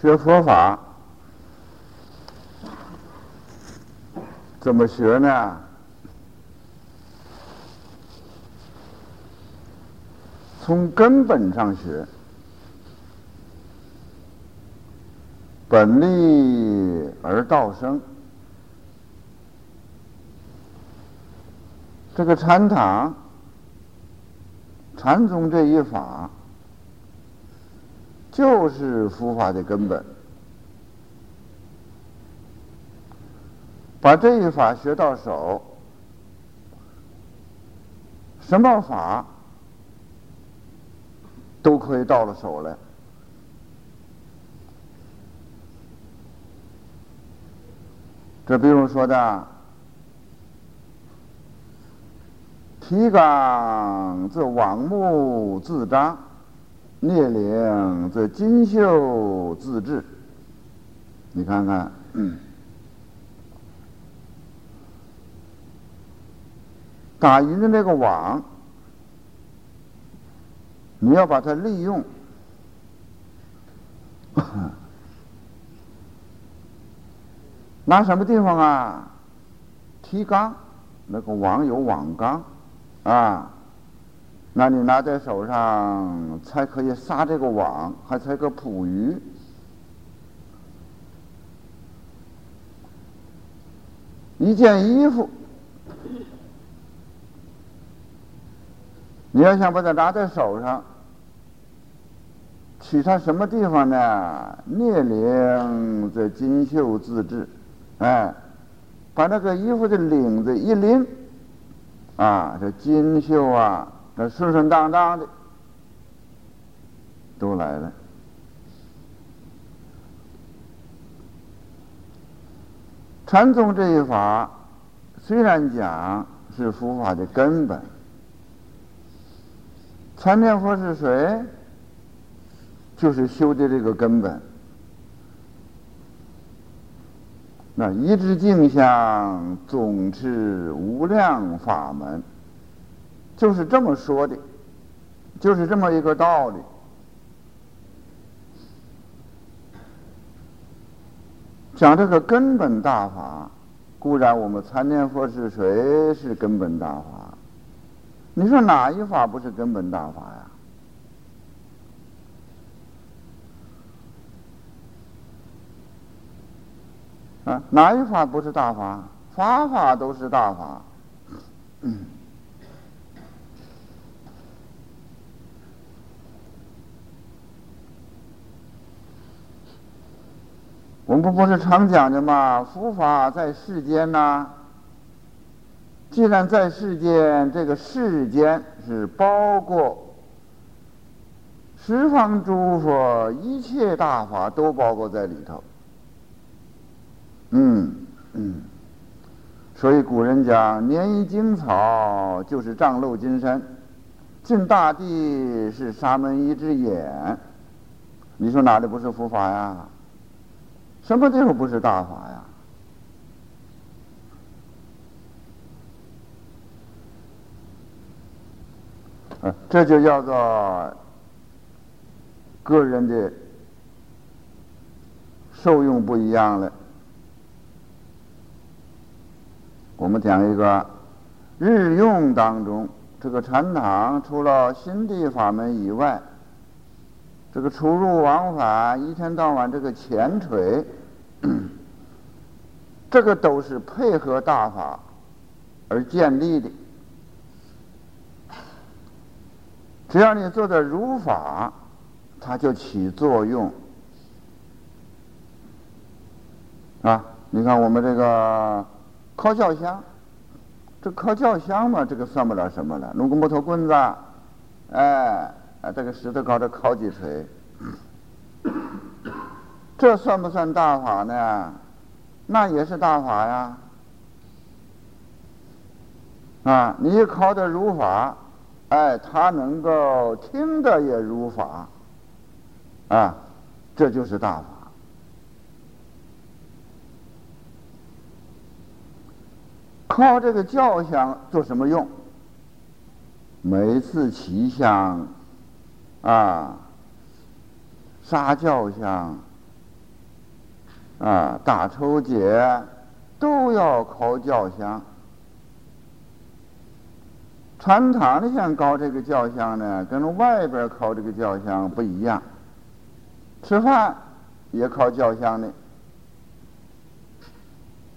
学佛法怎么学呢？从根本上学，本立而道生。这个禅堂、禅宗这一法，就是佛法的根本。把这一法学到手，什么法都可以到了手来。这比如说的。提纲则往木自张，列领则金绣自制。你看看，打鱼的那个网，你要把它利用，拿什么地方啊？提纲，那个网有网纲。啊，那你拿在手上才可以撒这个网，还才可捕鱼。一件衣服，你要想把它拿在手上，取它什么地方呢？捏领这金绣自制，哎，把那个衣服的领子一拎。啊，这金绣啊，那顺顺当当的都来了。禅宗这一法，虽然讲是佛法的根本，禅念佛是谁？就是修的这个根本。那一直镜像，总持无量法门，就是这么说的，就是这么一个道理。讲这个根本大法，固然我们参念佛是谁是根本大法？你说哪一法不是根本大法呀？啊，哪一法不是大法？法法都是大法。嗯我们不是常讲的吗？佛法在世间呐。既然在世间，这个世间是包括十方诸佛一切大法都包括在里头。嗯嗯，所以古人讲“年一荆草，就是丈漏金山；进大地，是沙门一只眼。”你说哪里不是佛法呀？什么地方不是大法呀？这就叫做个人的受用不一样了。我们讲一个日用当中，这个禅堂除了心地法门以外，这个出入往返，一天到晚这个前垂，这个都是配合大法而建立的。只要你做的如法，它就起作用。啊，你看我们这个。烤轿香，这烤轿香嘛，这个算不了什么了。弄个木头棍子，哎，这个石头高着敲几锤，这算不算大法呢？那也是大法呀。啊，你考的如法，哎，他能够听的也如法，啊，这就是大法。靠这个教香做什么用？每次起香，啊，杀教香，啊，大抽节都要考教香。禅堂里想搞这个教香呢，跟外边考这个教香不一样。吃饭也靠教香的，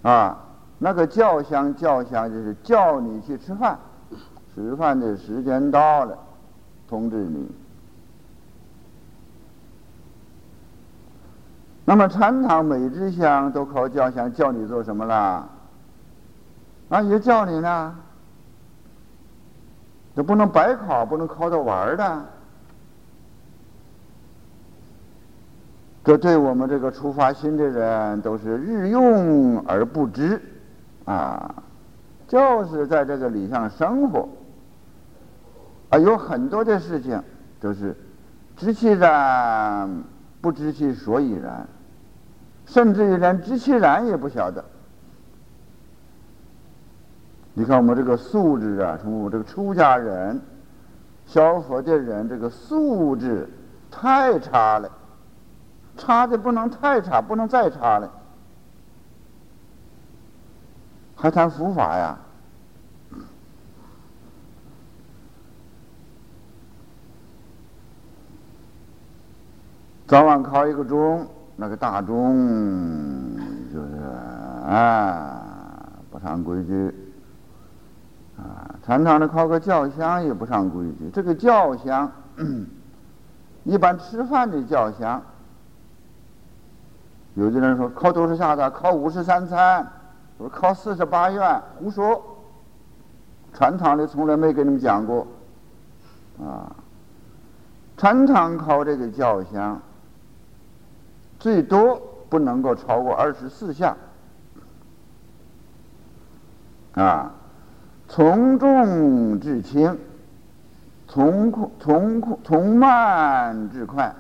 啊，那个教香教香就是叫你去吃饭，吃饭的时间到了，通知你。那么禅堂每支香都靠教香，叫你做什么了？啊，也叫你呢。这不能白考，不能考着玩的。这对我们这个出发心的人都是日用而不知，啊，就是在这个里上生活，啊，有很多的事情都是知其然，不知其所以然，甚至于连知其然也不晓得。你看我们这个素质啊，从我们这个出家人、小佛的人，这个素质太差了，差的不能太差，不能再差了，还谈佛法呀？早晚考一个钟，那个大钟就是啊，不上规矩。啊，常常的考个教香也不上规矩。这个教香，一般吃饭的教香，有的人说考多少下子？考五十三餐，我说考四十八愿，胡说。传堂的从来没给你们讲过。啊，传堂考这个教香，最多不能够超过二十四下。啊。从重至轻，从从从慢至快。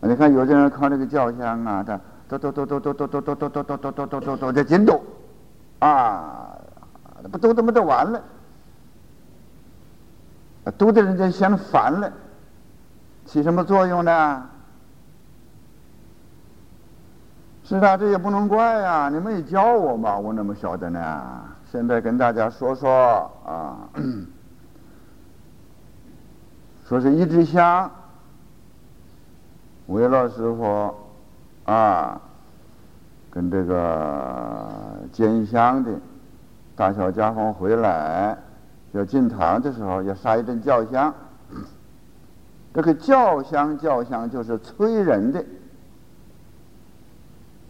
你看有的人靠那个教香啊，他嘟嘟嘟嘟嘟嘟嘟嘟嘟嘟嘟嘟嘟嘟嘟嘟这劲读，啊，不读怎么都完了，读的人家嫌烦了，起什么作用呢？是啊，这也不能怪呀，你没教我嘛，我怎么晓得呢？现在跟大家说说啊，说是一支香，韦老师傅啊，跟这个煎香的大小家伙回来要进堂的时候，要杀一阵叫香。这个叫香叫香就是催人的。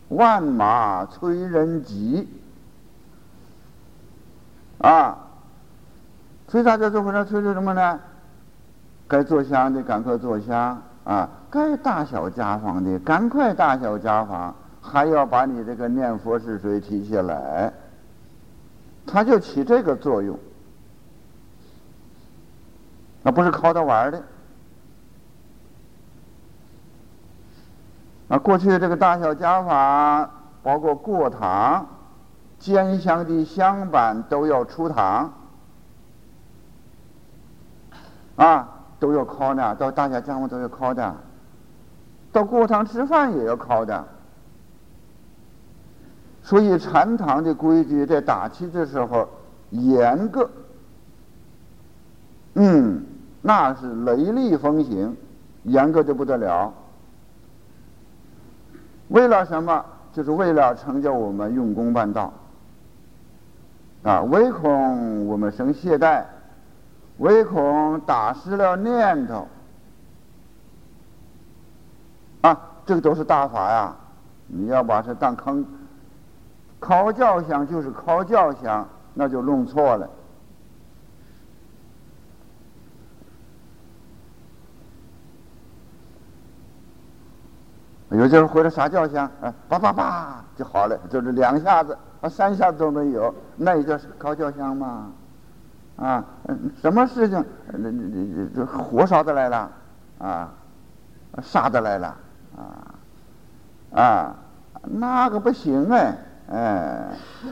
万马催人急啊！催大家做回来，催着什么呢？该做香的赶快做香啊！该大小家访的赶快大小家访，还要把你这个念佛是谁提起来，它就起这个作用，那不是靠着玩的。啊，过去这个大小家法，包括过堂、煎香的香板都要出堂，啊，都要考的。到大小家法都要考的，到过堂吃饭也要考的。所以禅堂的规矩在打气的时候严格，嗯，那是雷厉风行，严格的不得了。为了什么？就是为了成就我们用功办道啊！唯恐我们生懈怠，唯恐打失了念头啊！这个都是大法呀！你要把它当坑，考教想就是考教想，那就弄错了。有些人回来撒叫香，啊，叭叭叭就好了，就是两下子，啊，三下子都没有，那也叫高叫香吗？啊，什么事情，这这这火烧的来了，啊，杀的来了，啊，啊，那个不行哎，哎，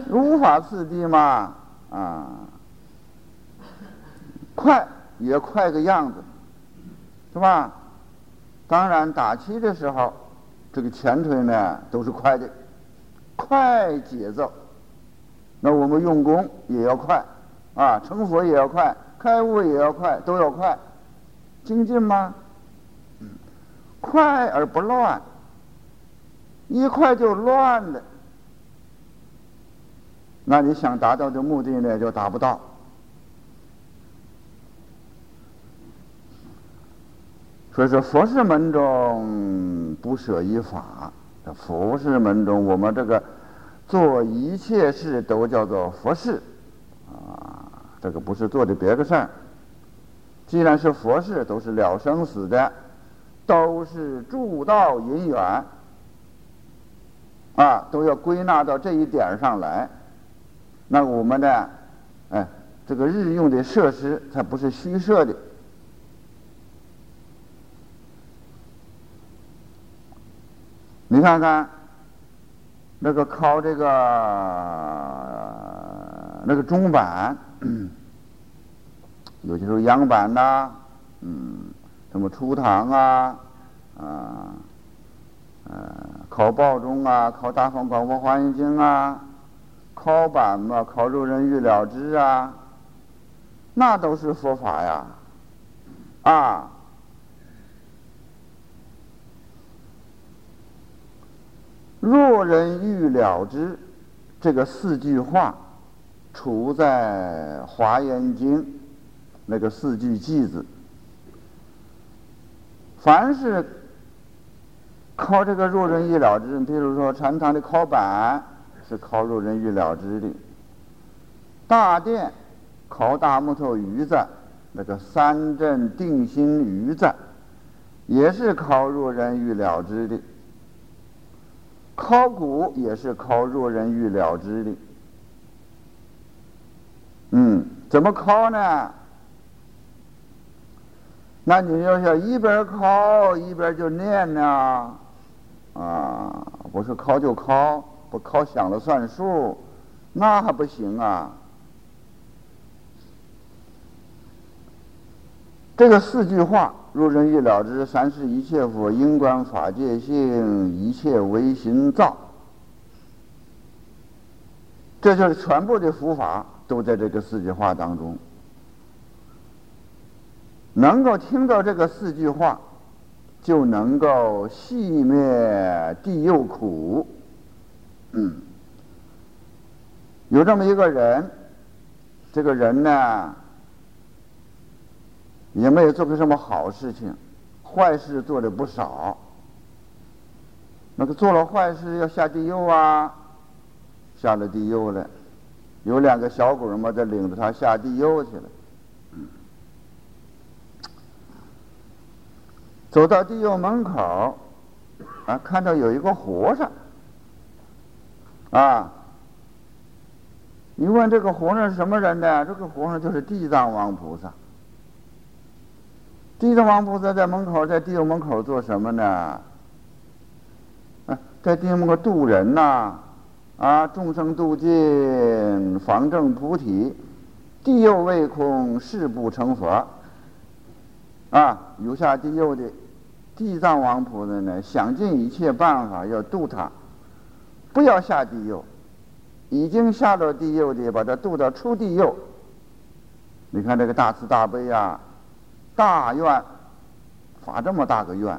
如法次第嘛，啊，快也快个样子，是吧？当然打气的时候，这个前推呢都是快的，快节奏。那我们用功也要快，啊，成佛也要快，开悟也要快，都要快。精进吗？快而不乱，一快就乱了。那你想达到的目的呢，就达不到。所以说，佛事门中不舍一法。佛事门中，我们这个做一切事都叫做佛事，啊，这个不是做的别的事儿。既然是佛事，都是了生死的，都是助道因缘，啊，都要归纳到这一点上来。那我们的，哎，这个日用的设施，它不是虚设的。你看看，那个靠这个那个钟板，有些时候阳板呐，嗯，什么初堂啊，啊，呃，考报钟啊，考大方广佛华严经啊。考板嘛，考入人欲了知啊，那都是佛法呀，啊，若人欲了之，这个四句话，处在华严经那个四句偈子，凡是靠这个若人欲了之，比如说禅堂的靠板。是靠若人欲了之的，大殿靠大木头鱼子，那个三镇定心鱼子，也是靠若人欲了之的。考古也是考若人欲了知的。嗯，怎么考呢？那你要想一边考一边就念呢？啊，不是考就考。不靠想了算数，那还不行啊！这个四句话：入人欲了知，三世一切佛，因观法界性，一切唯心造。这就是全部的佛法都在这个四句话当中。能够听到这个四句话，就能够熄灭地狱苦。嗯，有这么一个人，这个人呢，也没有做过什么好事情，坏事做的不少。那个做了坏事要下地狱啊，下了地狱了，有两个小鬼嘛，在领着他下地狱去了。走到地狱门口，啊，看到有一个和尚。啊！你问这个和尚是什么人呢？这个和尚就是地藏王菩萨。地藏王菩萨在门口，在地狱门口做什么呢？啊，在地狱门口渡人呐！啊，众生度尽，方正菩提，地狱未空，誓不成佛。啊，有下地狱的地藏王菩萨呢，想尽一切办法要渡他。不要下地狱，已经下了地狱的，把他渡到出地狱。你看这个大慈大悲呀，大愿发这么大个愿。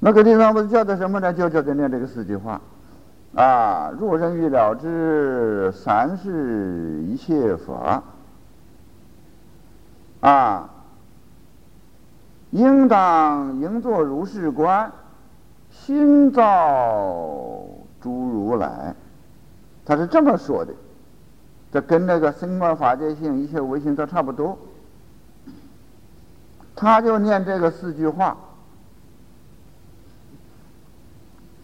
那个地方不是叫做什么呢？就叫的念这个四句话啊：若人欲了知三世一切法啊。应当应作如是观，心造诸如来。他是这么说的，这跟那个生观法界性一切唯心都差不多。他就念这个四句话。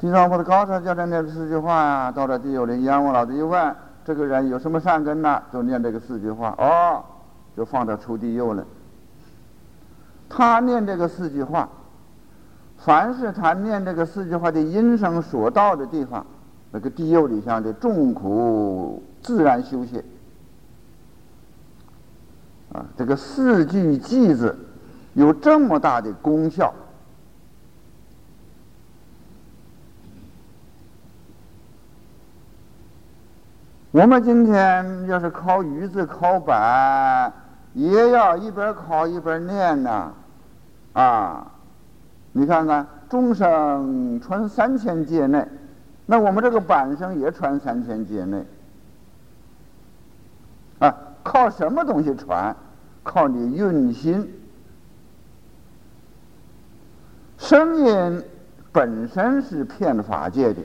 地藏菩萨告诉他叫他念四句话呀。到了地狱里，阎王老子一问这个人有什么善根呢？就念这个四句话，哦，就放到出地右了。他念这个四句话，凡是他念这个四句话的音声所到的地方，那个地狱里向的众苦自然休息。啊，这个四句偈子有这么大的功效。我们今天要是考语字考板，也要一边考一边念呢，啊，你看看，钟声传三千界内，那我们这个板声也传三千界内，啊，靠什么东西传？靠你运心。声音本身是骗法界的，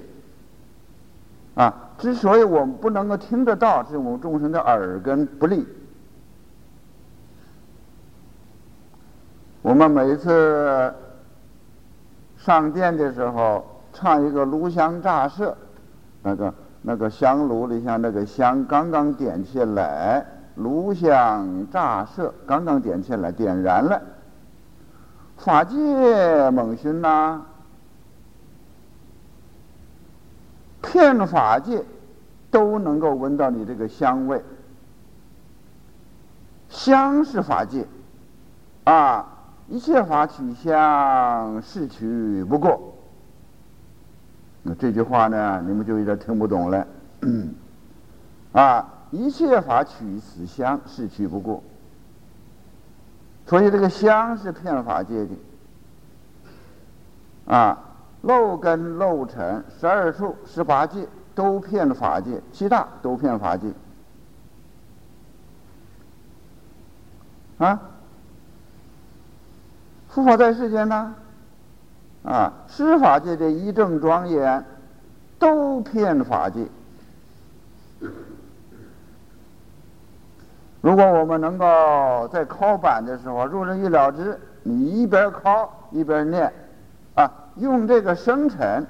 啊。之所以我们不能够听得到，是我们众生的耳根不利。我们每一次上殿的时候，唱一个炉香乍设，那个那个香炉里像那个香刚刚点起来，炉香乍设刚刚点起来，点燃了，法界猛熏呐。片法界都能够闻到你这个香味，香是法界啊，一切法取香，是取不过。那这句话呢，你们就有点听不懂了。啊，一切法取此相，是取不过。所以这个相是骗法界的啊。漏根漏尘十二处十八界都骗法界，七大都骗法界。啊，佛法在世间呢，啊，施法界的一正庄严都骗法界。如果我们能够在敲板的时候入人意了之，你一边敲一边念。啊用这个生辰，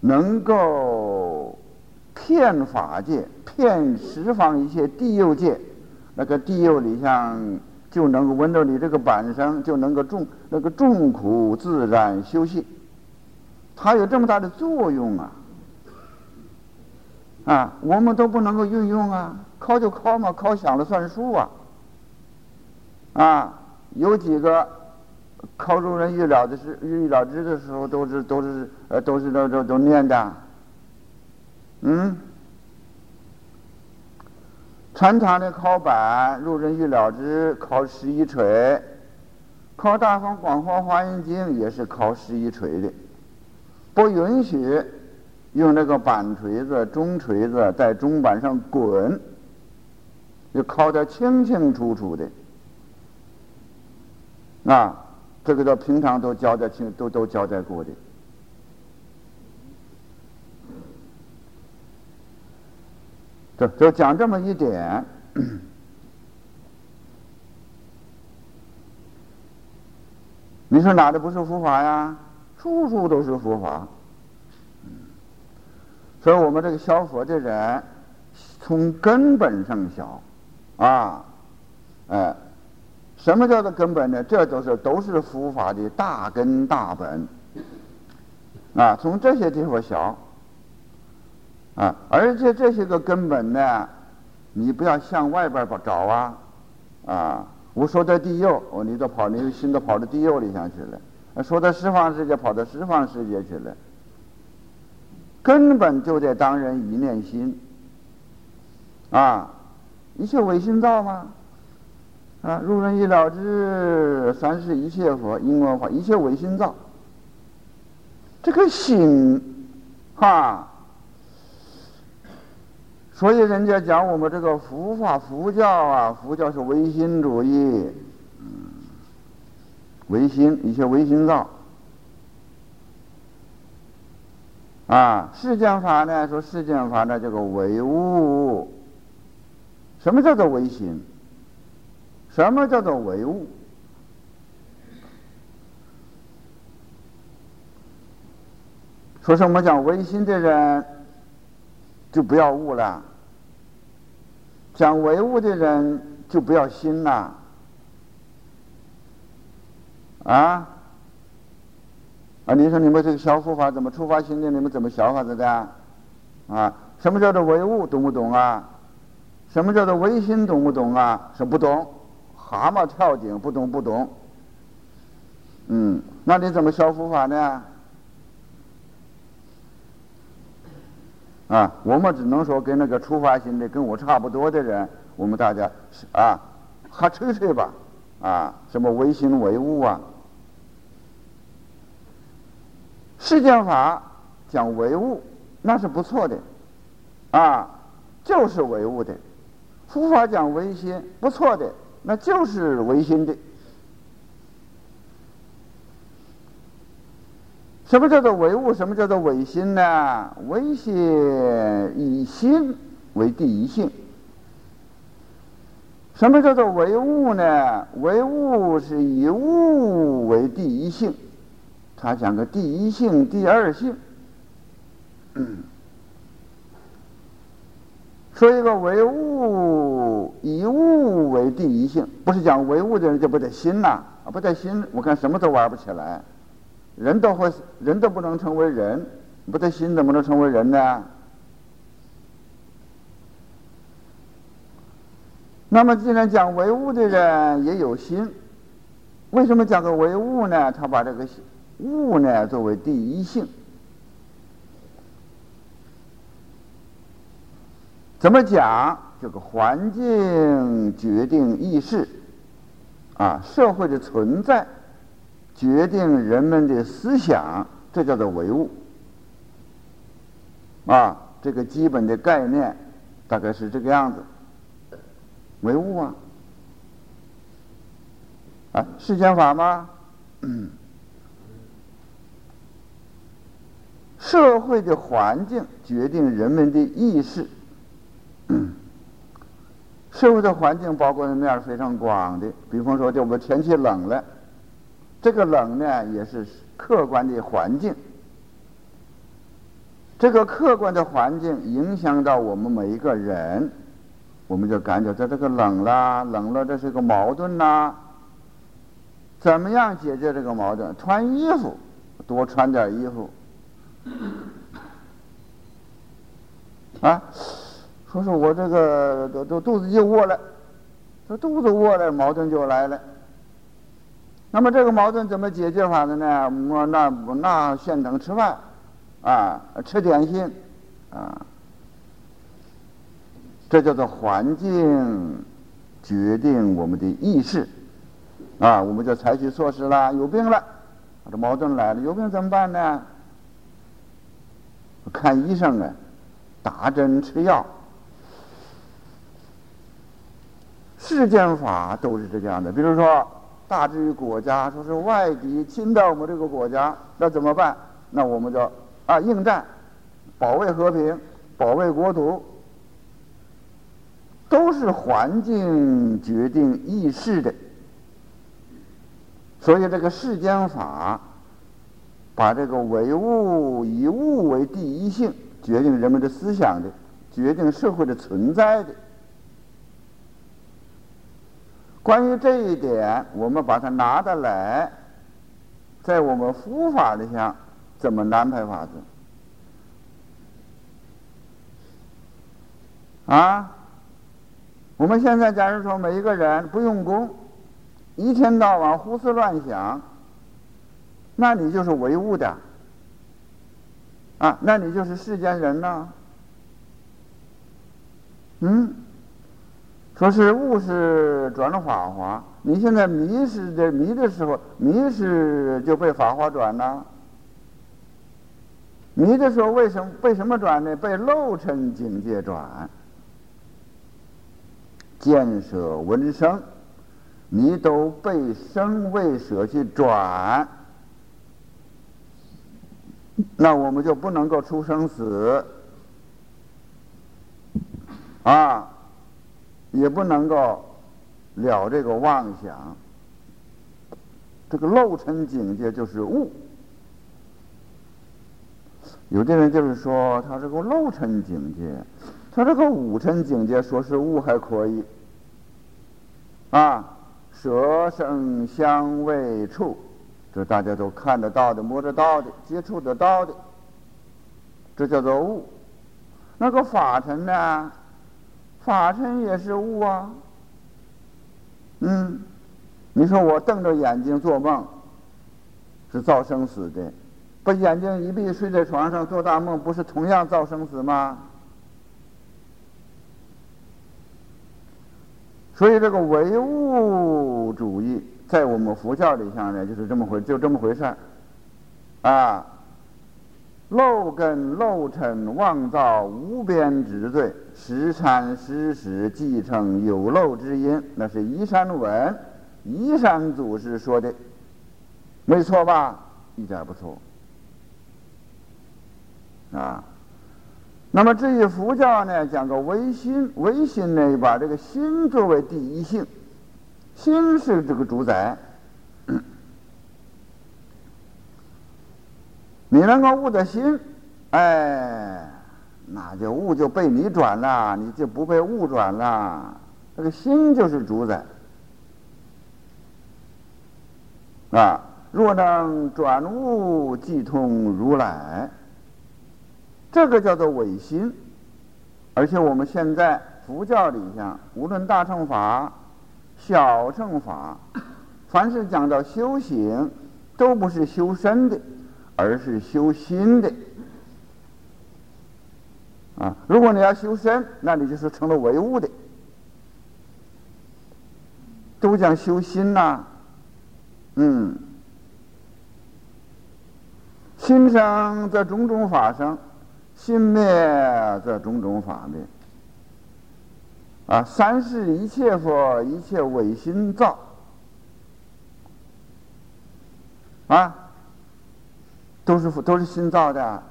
能够骗法界，骗十方一切地狱界，那个地狱里向就能够闻到你这个板声，就能够众那个众苦自然休息。它有这么大的作用啊！啊，我们都不能够运用啊，考就考嘛，考响了算数啊！啊，有几个。考中人预了的是预了之的时候，都是都是呃都是都都都念的，嗯，传常的考板入人预了之考十一锤，考大方广佛华严经也是考十一锤的，不允许用那个板锤子、中锤子在钟板上滚，要考得清清楚楚的，啊。这个都平常都交代清，都都交代过的。就讲这么一点，你说哪里不是佛法呀？处处都是佛法。所以我们这个小佛的人，从根本上小，啊，哎。什么叫做根本呢？这都是都是佛法的大根大本啊！从这些地方小啊，而且这些个根本呢，你不要向外边儿找啊啊！我说在地右，哦，你都跑，你心都跑到地右里向去了；说在十方世界，跑到十方世界去了。根本就在当人一念心啊！一切唯心造吗？啊，入人意了之，三世一切佛，因文化，一切唯心造。这个心，哈，所以人家讲我们这个佛法、佛教啊，佛教是唯心主义，唯心，一些唯心造。啊，世间法呢，说世间法呢，叫做唯物。什么叫做唯心？什么叫做唯物？说什么讲唯心的人就不要物了，讲唯物的人就不要心了，啊？啊，你说你们这个消佛法怎么出发心的？你们怎么想法子的？啊？什么叫做唯物？懂不懂啊？什么叫做唯心？懂不懂啊？是不懂。蛤蟆跳井，不懂不懂。嗯，那你怎么消佛法呢？啊，我们只能说跟那个出发心的跟我差不多的人，我们大家啊，还吹吹吧。啊，什么唯心唯物啊？世间法讲唯物，那是不错的，啊，就是唯物的；佛法讲唯心，不错的，那就是唯心的。什么叫做唯物？什么叫做唯心呢？唯心以心为第一性。什么叫做唯物呢？唯物是以物为第一性，他讲个第一性、第二性。说一个唯物以物为第一性，不是讲唯物的人就不得心呐？不得心，我看什么都玩不起来。人都会，人都不能成为人，不得心怎么能成为人呢？那么，既然讲唯物的人也有心，为什么讲个唯物呢？他把这个物呢作为第一性，怎么讲？这个环境决定意识，啊，社会的存在决定人们的思想，这叫做唯物。啊，这个基本的概念大概是这个样子。唯物啊，啊，世间法吗？社会的环境决定人们的意识。社会的环境包括的面非常广的，比方说，就我们天气冷了，这个冷呢也是客观的环境。这个客观的环境影响到我们每一个人。我们就感觉到这个冷了，冷了，这是个矛盾呐。怎么样解决这个矛盾？穿衣服，多穿点衣服。啊，说说我这个都都肚子就饿了，这肚子饿了，矛盾就来了。那么这个矛盾怎么解决法的呢？我那那现等吃饭，啊，吃点心，啊。这叫做环境决定我们的意识，啊，我们就采取措施了。有病了，这矛盾来了，有病怎么办呢？看医生啊，打针吃药。世间法都是这样的。比如说，大至于国家，说是外敌侵到我们这个国家，那怎么办？那我们就啊应战，保卫和平，保卫国土。都是环境决定意识的，所以这个世间法把这个唯物以物为第一性，决定人们的思想的，决定社会的存在的。关于这一点，我们把它拿得来，在我们佛法里上怎么安排法子？啊？我们现在假如说每一个人不用功，一天到晚胡思乱想，那你就是唯物的，啊，那你就是世间人呢。嗯，说是物是转了法华，你现在迷失的迷的时候，迷失就被法华转了。迷的时候为什么被什么转呢？被漏尘境界转。见舍闻声，你都被生为舍去转，那我们就不能够出生死啊，也不能够了这个妄想。这个漏尘境界就是悟。有的人就是说，他这个漏尘境界。他这个五尘境界说是物还可以，啊，舌声香味触，这大家都看得到的、摸得到的、接触得到的，这叫做物。那个法尘呢？法身也是物啊。嗯，你说我瞪着眼睛做梦，是造生死的；把眼睛一闭，睡在床上做大梦，不是同样造生死吗？所以这个唯物主义在我们佛教里上呢，就是这么回，就这么回事儿，啊。漏根漏尘妄造无边之罪，时参时时继承有漏之因，那是依山文，依山祖师说的，没错吧？一点不错。啊，那么至于佛教呢，讲个唯心，唯心呢，把这个心作为第一性，心是这个主宰。你能够悟得心，哎，那就悟就被你转了，你就不被悟转了。这个心就是主宰啊！若能转悟，即通如来，这个叫做伪心。而且我们现在佛教里下，无论大乘法、小乘法，凡是讲到修行，都不是修身的。而是修心的啊！如果你要修身，那你就是成了唯物的。都讲修心呐，嗯，心生则种种法生，心灭则种种法灭。啊，三世一切佛，一切唯心造。啊。都是佛，都是心造的，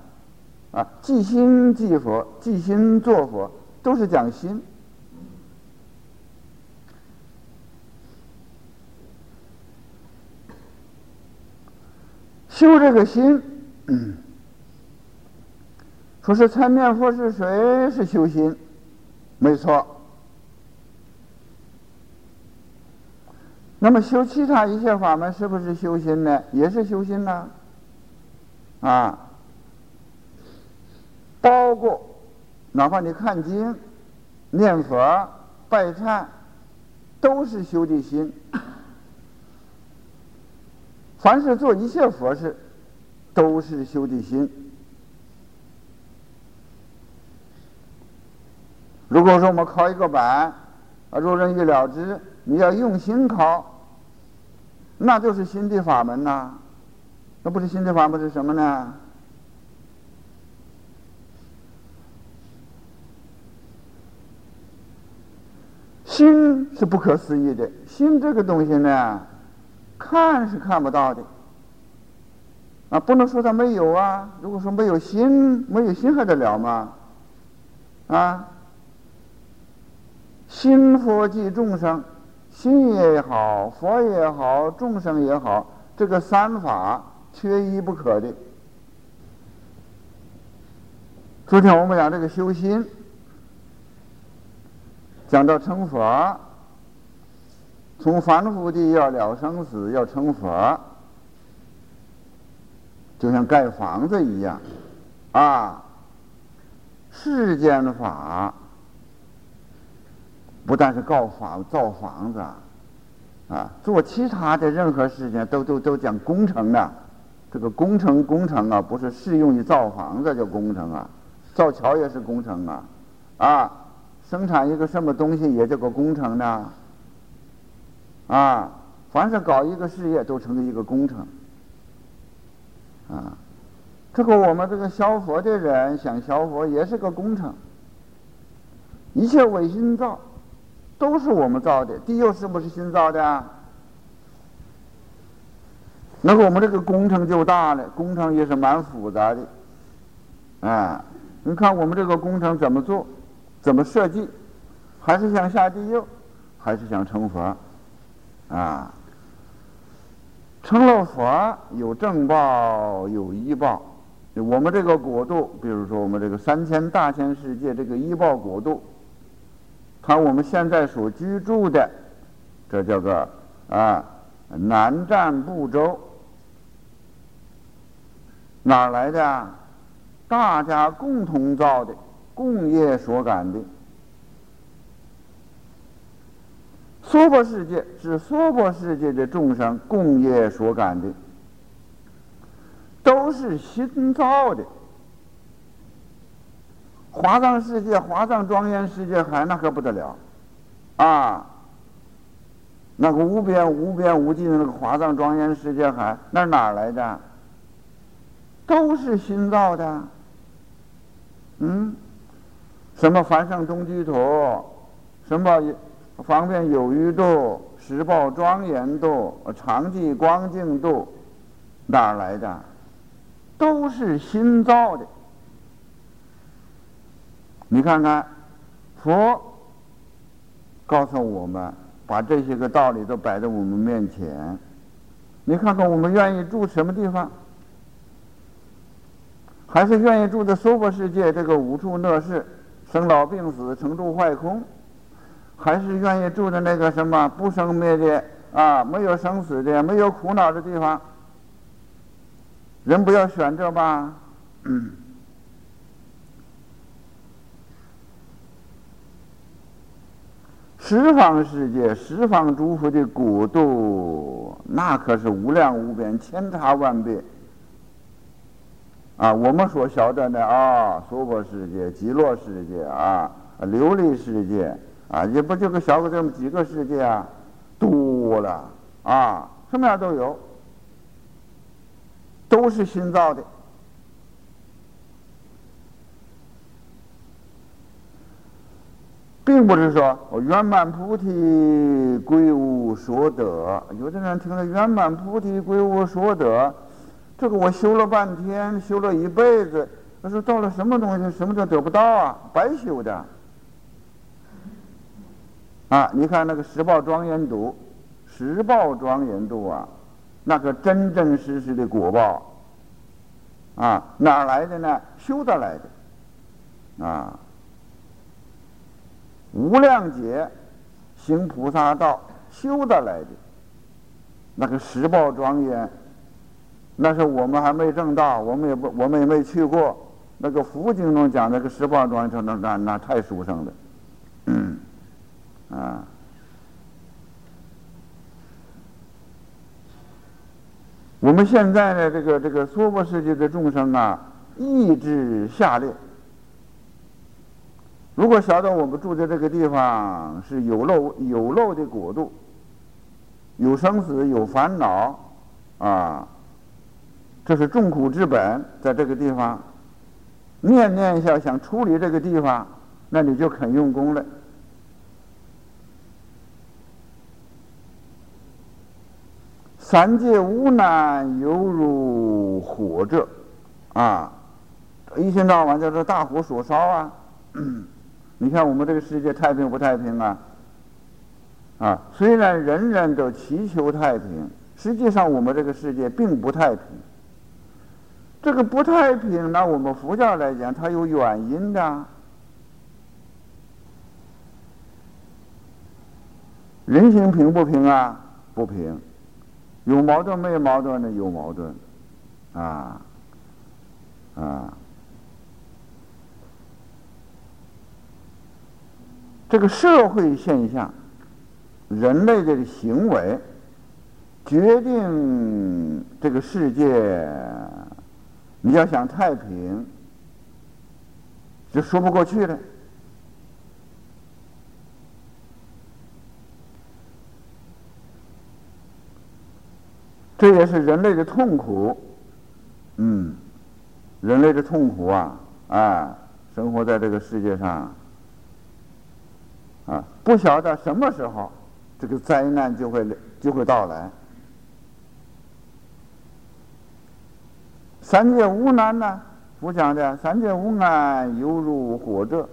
啊，即心即佛，即心作佛，都是讲心。修这个心，说是参念佛是谁是修心，没错。那么修其他一切法门是不是修心呢？也是修心呢？啊包括哪怕你看经、念佛、拜忏，都是修的心。凡是做一切佛事，都是修的心。如果说我们考一个板，啊，如人意了之，你要用心考，那就是心的法门呐。那不是心的法门是什么呢？心是不可思议的，心这个东西呢，看是看不到的，啊，不能说它没有啊。如果说没有心，没有心还得了吗？啊，心佛即众生，心也好，佛也好，众生也好，这个三法。缺一不可的。昨天我们讲这个修心，讲到成佛，从凡夫的要了生死，要成佛，就像盖房子一样，啊，世间法不但是告房造房子，啊，做其他的任何事情都都都讲工程的。这个工程工程啊，不是适用于造房子叫工程啊，造桥也是工程啊，啊，生产一个什么东西也叫个工程呢，啊，凡是搞一个事业都成了一个工程，啊，这个我们这个消佛的人想消佛也是个工程，一切唯心造，都是我们造的，地又是不是心造的？那个我们这个工程就大了，工程也是蛮复杂的，啊，你看我们这个工程怎么做，怎么设计，还是想下地狱，还是想成佛，啊，成了佛有正报有医报，我们这个国度，比如说我们这个三千大千世界这个医报国度，它我们现在所居住的，这叫做啊南瞻部洲。哪来的啊？大家共同造的，共业所感的。娑婆世界是娑婆世界的众生共业所感的，都是新造的。华藏世界、华藏庄严世界海那可不得了，啊，那个无边无边无际的那个华藏庄严世界海，那哪来的？都是新造的。嗯，什么凡圣中居土，什么方便有余度、实报庄严度、常寂光净度，哪儿来的？都是新造的。你看看，佛告诉我们，把这些个道理都摆在我们面前。你看看，我们愿意住什么地方？还是愿意住在娑婆世界这个五处乐事、生老病死、成住坏空？还是愿意住在那个什么不生灭的啊，没有生死的、没有苦恼的地方？人不要选择吧。十方世界，十方诸佛的国度，那可是无量无边、千差万别。啊，我们所晓得的啊，娑婆世界、极乐世界啊、琉璃世界啊，也不就个小个这么几个世界啊，多了啊，什么样都有，都是新造的。并不是说我圆满菩提归无所得，有的人听了圆满菩提归无所得，这个我修了半天，修了一辈子，他说到了什么东西，什么都得不到啊，白修的。啊，你看那个十报庄严度，十报庄严度啊，那个真真实实的果报，啊，哪来的呢？修得来的，啊。无量劫行菩萨道修得来的，那个十报庄严，那是我们还没证到，我们也不，我们也没去过。那个佛经中讲那个十八庄严，那那那太殊胜了，嗯，啊。我们现在的这个这个娑婆世界的众生啊，意志下劣。如果晓得我们住在这个地方是有漏有漏的国度，有生死有烦恼，啊，这是众苦之本，在这个地方，念念一下想处理这个地方，那你就肯用功了。三界无难犹如火者，啊，一天到晚叫做大火所烧啊。你看我们这个世界太平不太平啊？啊，虽然人人都祈求太平，实际上我们这个世界并不太平。这个不太平，那我们佛教来讲，它有原因的。人心平不平啊？不平。有矛盾没有矛盾呢？有矛盾。啊，啊。这个社会现象，人类的行为，决定这个世界。你要想太平，就说不过去了。这也是人类的痛苦，嗯，人类的痛苦啊，啊，生活在这个世界上。啊，不晓得什么时候这个灾难就会就会到来。三界无难呢？佛讲的三界无难犹如火者。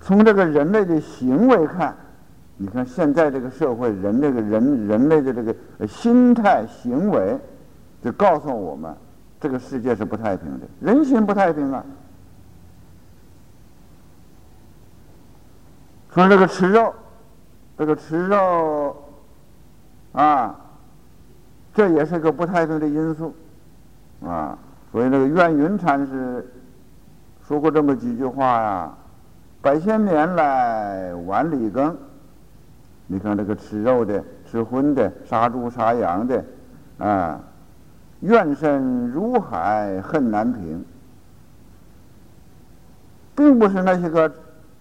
从这个人类的行为看，你看现在这个社会，人这个人人类的这个心态行为，就告诉我们，这个世界是不太平的，人心不太平啊。说这个吃肉，这个吃肉，啊，这也是个不太对的因素，啊，所以那个愿云禅师说过这么几句话呀：百千年来万里耕。你看这个吃肉的、吃荤的、杀猪杀羊的，啊，怨深如海，恨难平。并不是那些个、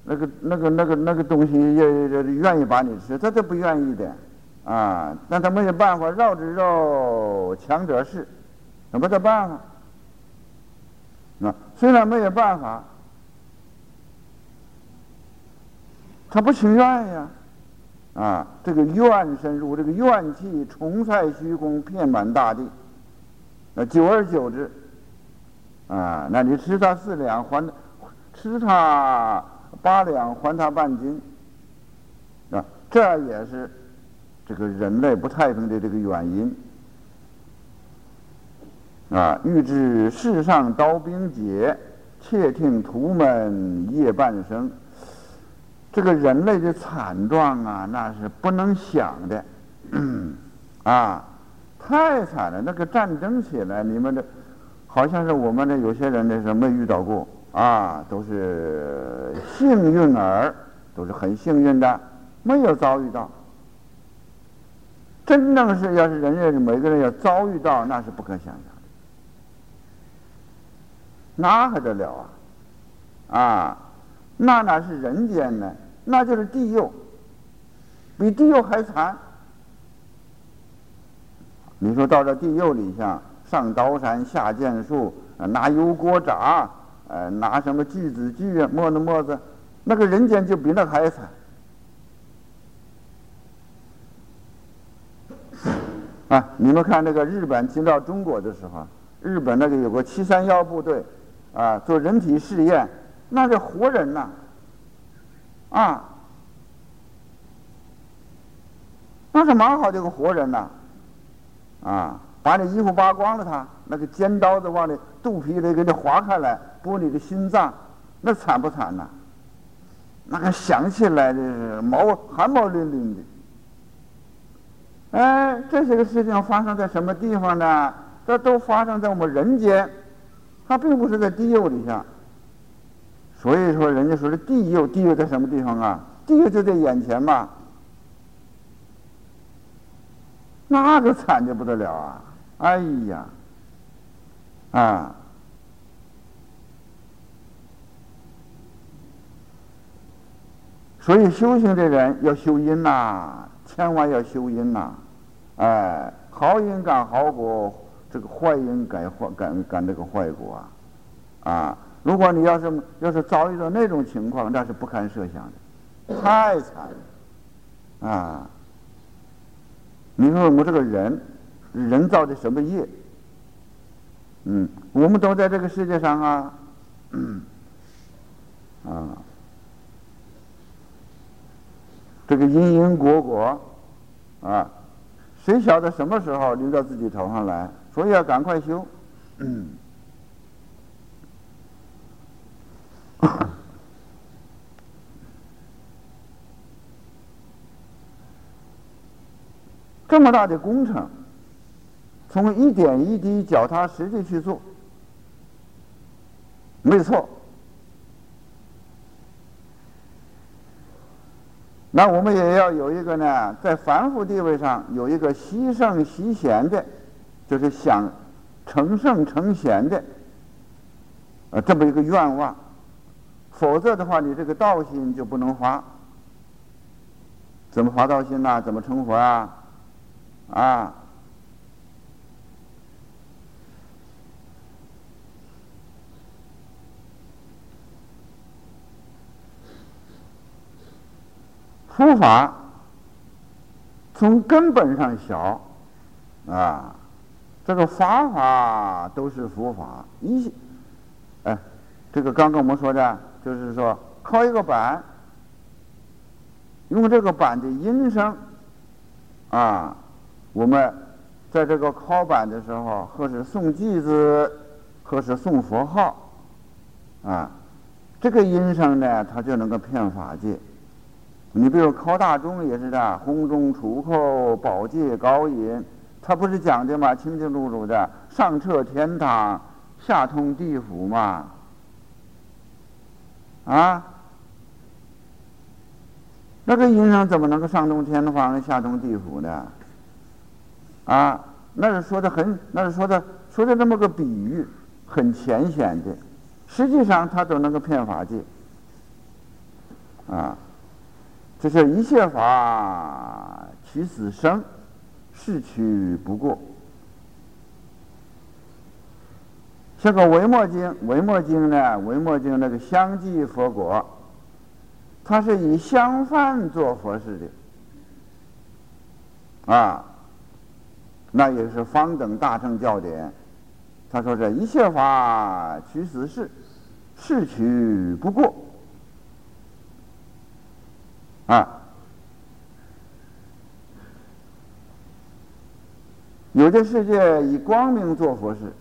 那个、那个、那个、那个东西也愿意把你吃，他都不愿意的，啊，但他没有办法，绕之肉，强者是，有没得办法？那虽然没有办法，他不情愿呀，啊，这个怨深入，这个怨气重塞虚空，遍满大地，那久而久之，啊，那你吃他四两还。吃他八两，还他半斤，啊，这也是这个人类不太平的这个原因。啊，欲知世上刀兵劫，且听屠门夜半声。这个人类的惨状啊，那是不能想的，啊，太惨了。那个战争起来，你们的，好像是我们的有些人那是没遇到过。啊，都是幸运儿，都是很幸运的，没有遭遇到。真正是要是人家每个人要遭遇到，那是不可想象的，哪还得了啊？啊，那哪是人间呢？那就是地狱，比地狱还惨。你说到这地狱里，像上刀山下剑树，拿油锅炸。呃，拿什么锯子锯啊，磨子磨子，那个人间就比那还惨。啊，你们看那个日本进到中国的时候，日本那个有个七三幺部队，啊，做人体试验，那是活人呐，啊，那是蛮好的一个活人呐，啊。把你衣服扒光了，他那个尖刀子往你肚皮里给你划开来，剥你的心脏，那惨不惨呐？那个想起来的毛汗毛淋淋的。哎，这些个事情发生在什么地方呢？这都发生在我们人间，它并不是在地狱里下。所以说，人家说的地狱，地狱在什么地方啊？地狱就在眼前嘛。那个惨的不得了啊！哎呀，啊！所以修行的人要修因呐，千万要修因呐！哎，好因感好果，这个坏因感坏感感这个坏果啊！啊，如果你要是要是遭遇到那种情况，那是不堪设想的，太惨了啊！你说我这个人。人造的什么业？嗯，我们都在这个世界上啊，啊，这个因因果果啊，谁晓得什么时候临到自己头上来？所以要赶快修。这么大的工程。从一点一滴脚踏实地去做，没错。那我们也要有一个呢，在凡夫地位上有一个习圣习贤的，就是想成圣成贤的，呃，这么一个愿望。否则的话，你这个道心就不能发。怎么发道心呢？怎么成佛啊？啊？佛法从根本上小啊，这个法法都是佛法。一，哎，这个刚刚我们说的，就是说敲一个板，用这个板的音声啊，我们在这个敲板的时候，或是诵偈子，或是诵佛号啊，这个音声呢，它就能够骗法界。你比如考大众也是的，红中出口，宝戒高音，他不是讲的嘛，清清楚楚的，上彻天堂，下通地府嘛，啊，那个阴生怎么能够上通天堂，下通地府呢？啊，那是说的很，那是说的说的那么个比喻，很浅显的，实际上他都能够骗法界。啊，这是一切法取死生，是取不过。像个维摩经，维摩经呢，维摩经那个相继佛果，它是以相反做佛事的，啊，那也是方等大乘教典。他说这一切法取死事，是取不过，啊，有的世界以光明做佛事。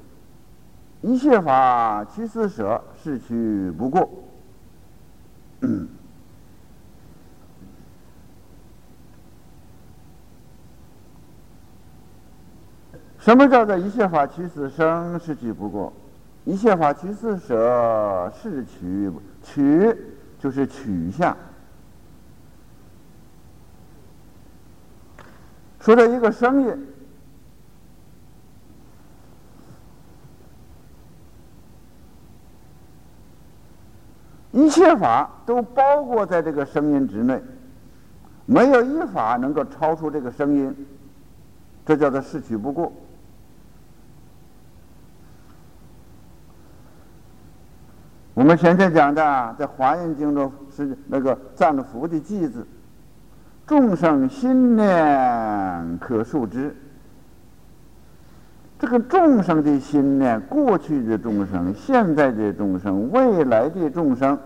一切法其四舍，是取不过。什么叫做一切法其四生，是取不过？一切法其四舍，是取取就是取向。说的一个声音。一切法都包括在这个声音之内，没有一法能够超出这个声音，这叫做视取不过。我们前天讲的，在《华严经》中是那个赞福的句子：“众生心念可数之。”这个众生的心念，过去的众生、现在的众生、未来的众生、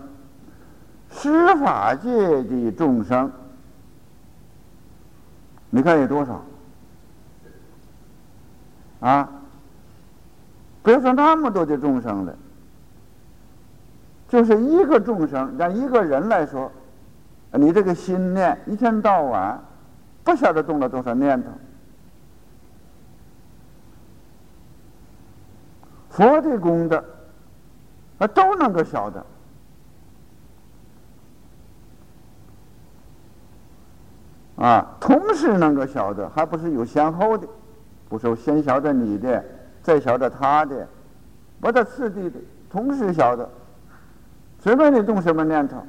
施法界的众生，你看有多少？啊！不要说那么多的众生了，就是一个众生，让一个人来说，你这个心念一天到晚，不晓得动了多少念头。佛的功德，啊，都能够晓得，啊，同时能够晓得，还不是有先后的，不是先晓得你的，再晓得他的，不得次第的，同时晓得，随便你动什么念头，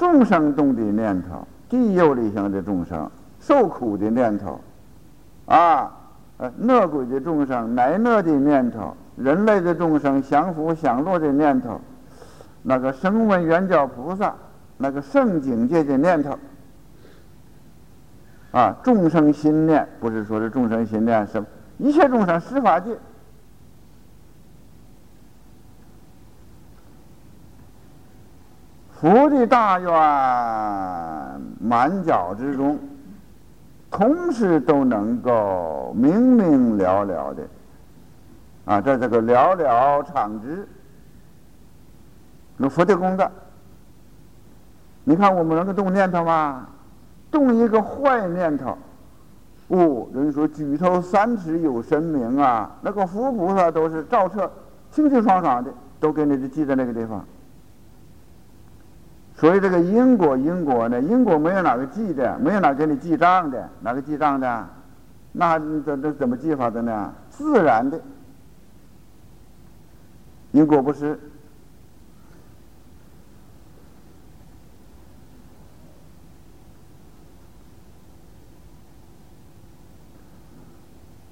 众生动的念头，地有里向的众生受苦的念头，啊，呃，恶鬼的众生乃恶的念头。人类的众生享福享乐的念头，那个声闻缘觉菩萨那个圣境界的念头，啊，众生心念不是说是众生心念，是一切众生十法界，福的大愿满脚之中，同时都能够明明了了的。啊，这这个了了场之，有佛的功德。你看我们能够动念头吗？动一个坏念头，哦，人说举头三尺有神明啊，那个佛菩萨都是照彻清清爽爽的，都给你记在那个地方。所以这个因果因果呢，因果没有哪个记的，没有哪给你记账的，哪个记账的？那这这怎么记法的呢？自然的。因果不是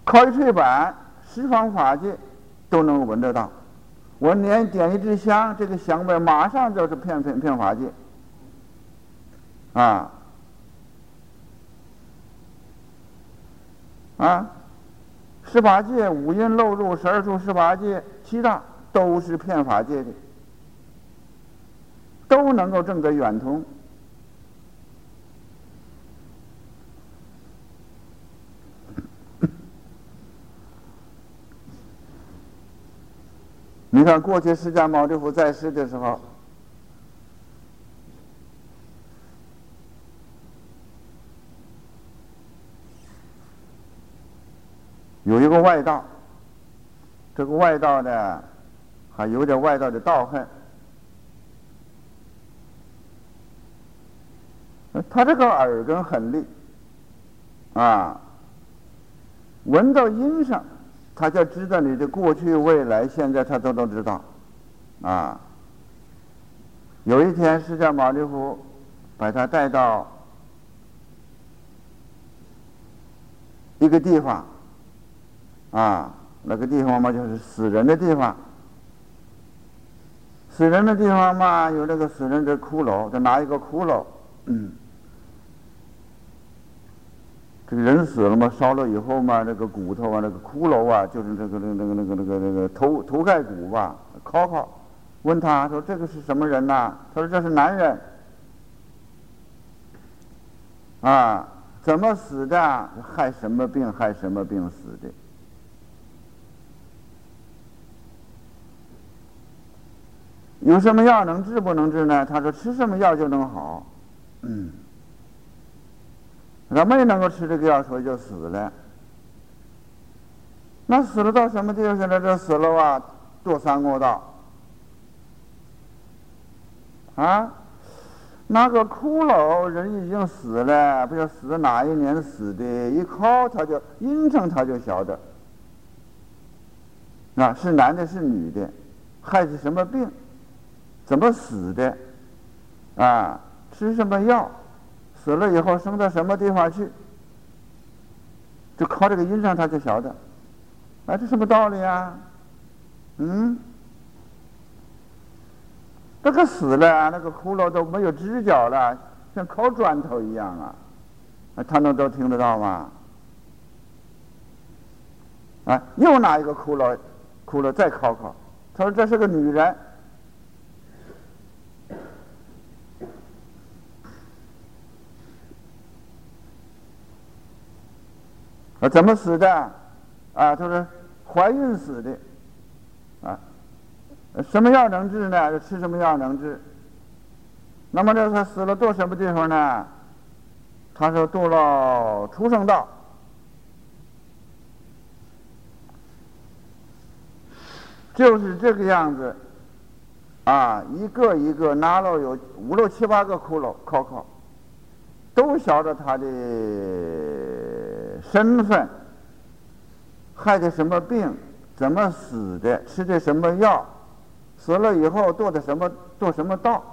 靠一吹板，十方法界都能闻得到。我连点一支香，这个香味马上就是骗骗骗法界啊啊！十八界五阴漏入十二处十八界七大。都是骗法界的，都能够证得远通。你看，过去释迦牟尼佛在世的时候，有一个外道，这个外道呢。还有点外道的道恨，他这个耳根很利，啊，闻到音上，他就知道你的过去、未来、现在，他都能知道，啊。有一天，释迦牟尼佛把他带到一个地方，啊，那个地方嘛，就是死人的地方。死人的地方嘛，有那个死人的骷髅，就拿一个骷髅，嗯，这个人死了嘛，烧了以后嘛，那个骨头啊，那个骷髅啊，就是这个那个那个那个那个那个头头盖骨吧，敲敲，问他说这个是什么人呐？他说这是男人，啊，怎么死的？害什么病？害什么病死的？有什么药能治不能治呢？他说吃什么药就能好，嗯，他没能够吃这个药，所以就死了。那死了到什么地方去了？这死了啊，堕三恶道。啊，那个骷髅人已经死了，不知道死哪一年死的，一靠他就阴成他就晓得，啊，是男的是女的，害是什么病？怎么死的？啊，吃什么药？死了以后生到什么地方去？就靠这个印象，他就晓得。啊，这什么道理啊？嗯，这个死了，那个骷髅都没有知觉了，像敲砖头一样啊！他能都听得到吗？啊，又拿一个骷髅，骷髅再敲敲。他说这是个女人。啊，怎么死的？啊，他说怀孕死的。啊，什么药能治呢？吃什么药能治？那么这他死了堕什么地方呢？他说堕了畜生道。就是这个样子。啊，一个一个拿了有五六七八个骷髅，考考，都晓得他的。身份，害的什么病，怎么死的，吃的什么药，死了以后做的什么做什么道，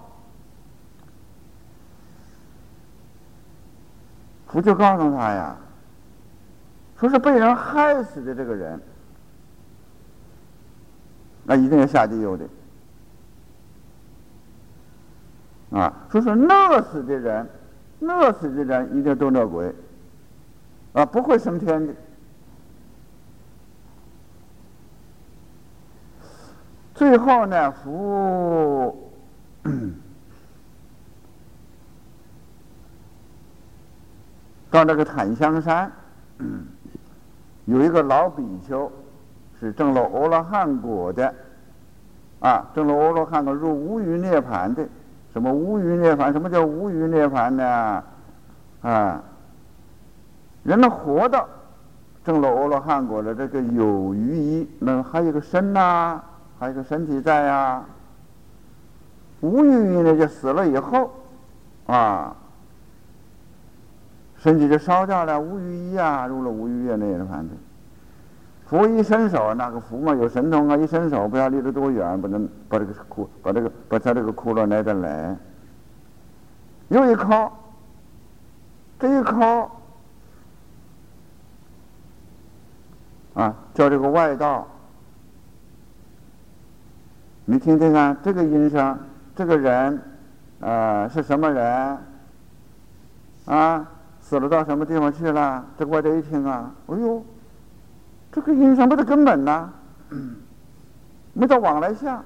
佛就告诉他呀，说是被人害死的这个人，那一定要下地狱的，啊，说是饿死的人，饿死的人一定都饿鬼。啊，不会升天的。最后呢，福 到那个檀香山，有一个老比丘，是证了阿罗汉果的，啊，证了阿罗汉果入无余涅盘的。什么无余涅盘？什么叫无余涅盘呢？啊？人们活的，证了阿罗汉果的这个有余一，那还有个身呐，还有个身体在呀。无余一呢，就死了以后，啊，身体就烧掉了，无余一啊，入了无余业内了，反正。佛一伸手，那个佛嘛有神通啊，一伸手不要离得多远，不能把这个窟，把这个把他这个窟窿来得来。又一靠，这一靠。啊，叫这个外道，你听听看，这个音声，这个人，呃，是什么人？啊，死了到什么地方去了？这个外道一听啊，哎呦，这个音声不是根本呐，没到往来相，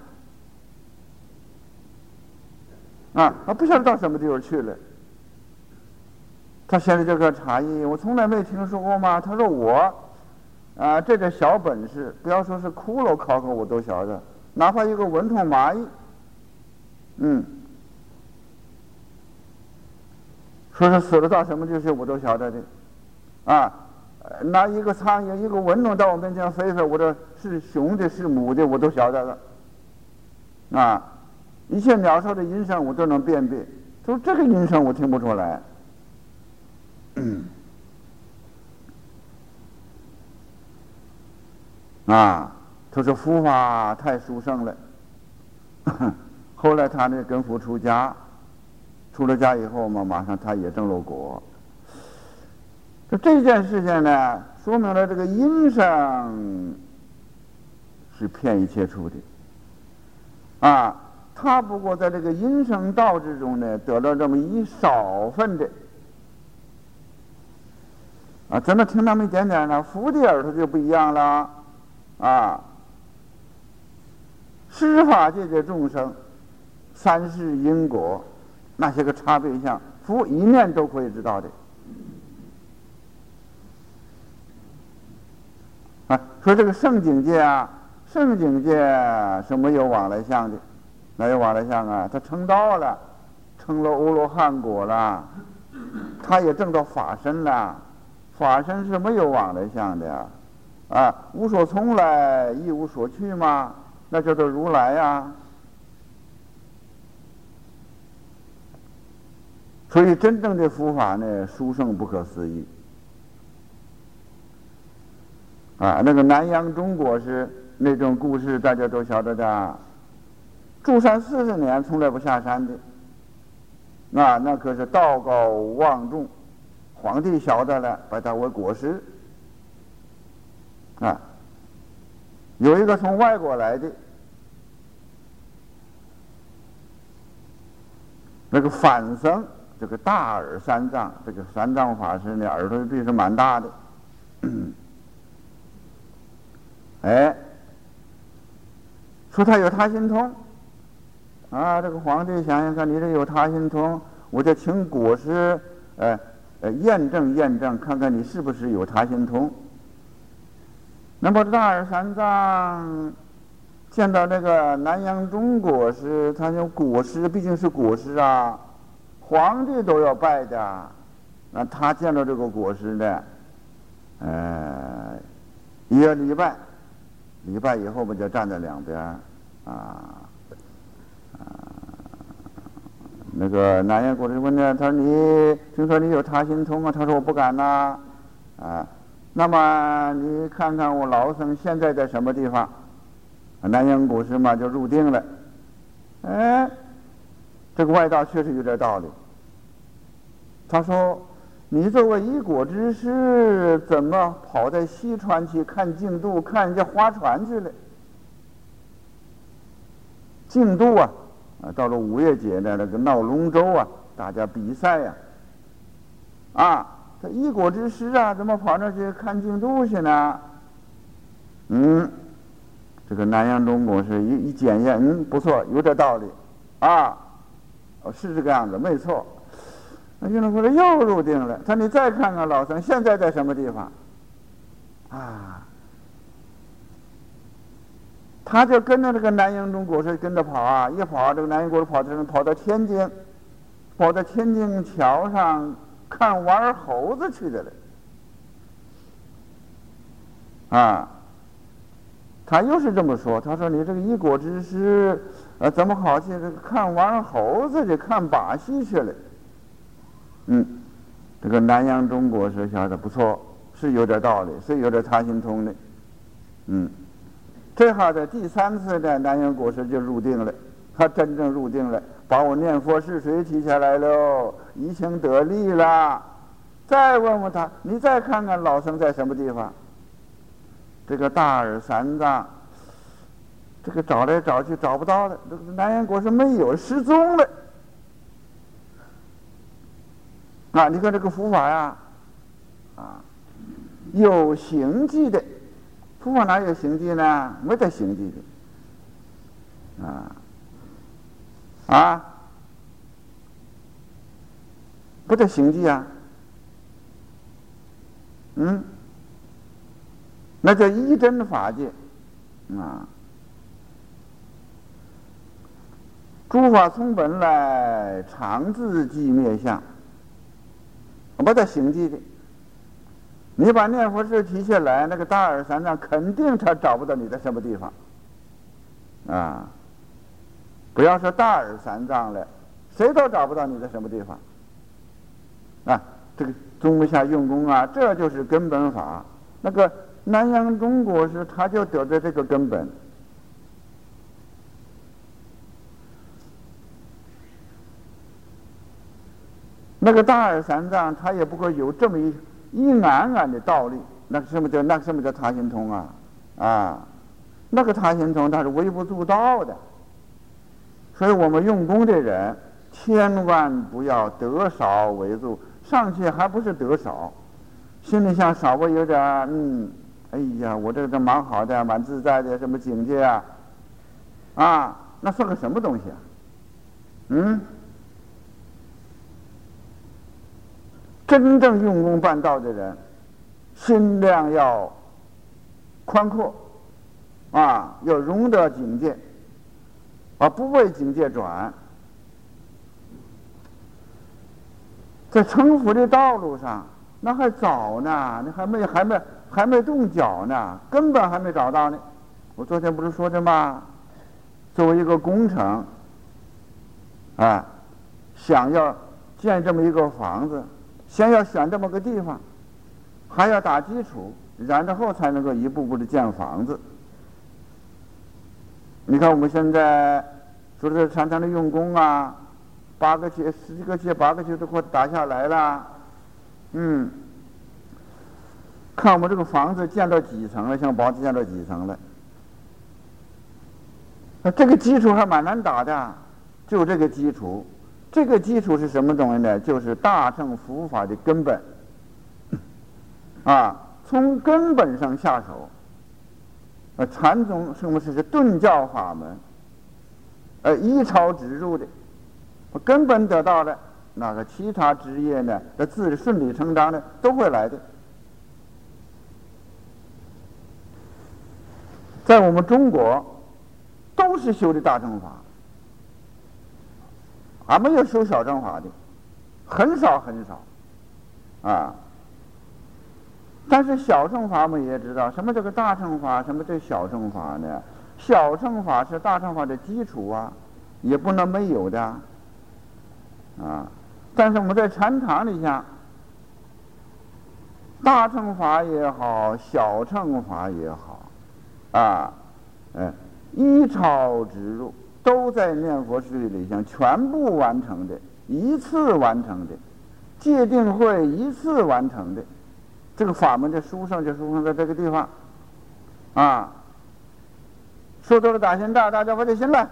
啊，他不晓得到什么地方去了。他现在就个诧异，我从来没听说过吗？他说我。啊，这点小本事，不要说是骷髅考考我都晓得，哪怕一个蚊虫蚂蚁，嗯，说是死了到什么地方我都晓得的，啊，拿一个苍蝇、一个蚊虫到我面前飞飞，我这是雄的是母的我都晓得了，啊，一切鸟兽的音声我都能辨别。就这个音声我听不出来。啊，他说佛法太殊胜了。后来他呢跟佛出家，出了家以后嘛，马上他也证了果。这这件事情呢，说明了这个音声是骗一切处的。啊，他不过在这个音声道之中呢，得到这么一少份的。啊，真的听那么一点点呢，佛的耳朵就不一样了。啊，施法界的众生，三世因果，那些个差别相，佛一念都可以知道的。啊，说这个圣境界啊，圣境界是没有往来相的，哪有往来相啊？他成道了，成了阿罗汉果了，他也证到法身了，法身是没有往来相的。啊，啊无所从来，亦无所去嘛，那叫做如来呀。所以，真正的佛法呢，殊胜不可思议。啊，那个南阳中国是那种故事，大家都晓得的。住山四十年，从来不下山的。那，那可是道高望重，皇帝晓得了，把他为国师。啊，有一个从外国来的，那个反僧，这个大耳三藏，这个三藏法师呢，耳朵必是蛮大的。哎，说他有他心通，啊，这个皇帝想想看，你这有他心通，我就请国师，呃呃，验证验证，看看你是不是有他心通。那么大尔三藏见到那个南阳中国师，他说国师毕竟是国师啊，皇帝都要拜的。那他见到这个国师呢，呃，也礼拜，礼拜以后不就站在两边啊啊。那个南阳国师问呢，他说你听说你有他心通啊？他说我不敢呐，啊。那么你看看我老僧现在在什么地方？南阳古师嘛就入定了。哎，这个外道确实有点道理。他说：“你作为一国之师，怎么跑到西川去看净渡，看人家划船去了？净渡啊，啊，到了五月节呢，那个闹龙舟啊，大家比赛呀，啊。”他一国之师啊，怎么跑那去看净土去呢？嗯，这个南阳中国是一一检验，嗯，不错，有点道理，啊，哦，是这个样子，没错。那云龙佛说又入定了。他说你再看看老僧现在在什么地方？啊，他就跟着这个南阳中国是跟着跑啊，一跑这个南阳国师跑的跑到天津，跑到天津桥上。看玩猴子去的了，啊，他又是这么说。他说：“你这个一国之师，呃，怎么好去这个看玩猴子去，看把戏去了？”嗯，这个南阳中国是晓得不错，是有点道理，是有点他心通的。嗯，正好在第三次的南阳国师就入定了，他真正入定了。把我念佛是谁提下来喽？一情得利了。再问问他，你再看看老僧在什么地方？这个大耳三藏，这个找来找去找不到了。这个南阳国是没有，失踪了。啊，你看这个佛法呀，啊，有行迹的，佛法哪有行迹呢？没得行迹的，啊。啊，不得行迹啊，嗯，那叫一真法界，啊，诸法从本来，常自寂灭相，不得行迹的。你把念佛事提起来，那个大耳三藏肯定他找不到你在什么地方，啊。不要说大耳三藏了，谁都找不到你在什么地方。啊，这个中下用功啊，这就是根本法。那个南洋中国是，他就得的这个根本。那个大二三藏，他也不会有这么一一暗暗的道理。那个什么叫那个什么叫他心通啊？啊，那个他心通，他是微不足道的。所以我们用功的人，千万不要得少为主，上去还不是得少，心里想稍微有点嗯，哎呀，我这个蛮好的，蛮自在的，什么境界啊？啊，那算个什么东西啊？嗯？真正用功办道的人，心量要宽阔，啊，要容得境界，而不为境界转。在成佛的道路上，那还早呢，你还没还没还没动脚呢，根本还没找到呢。我昨天不是说的吗？作为一个工程，啊，想要建这么一个房子。先要选这么个地方，还要打基础，然后才能够一步步的建房子。你看我们现在说是常常的用功啊，八个阶、十几个阶、八个阶都给我打下来了，嗯，看我们这个房子建到几层了，像房子建到几层了，那这个基础还蛮难打的，就这个基础。这个基础是什么东西呢？就是大乘佛法的根本，啊，从根本上下手。呃，禅宗什么是是顿教法门，呃，一朝直入的，我根本得到了，那个其他职业呢，那自顺理成章的都会来的。在我们中国，都是修的大乘法。俺没有修小乘法的，很少很少，啊。但是小乘法我们也知道，什么叫个大乘法，什么叫小乘法呢？小乘法是大乘法的基础啊，也不能没有的，啊。但是我们在禅堂里讲，大乘法也好，小乘法也好，啊，嗯，一朝直入。都在念佛之旅上全部完成的，一次完成的，界定会一次完成的，这个法门的书上就书上在这个地方，啊，说多了打心大，大家快点心来。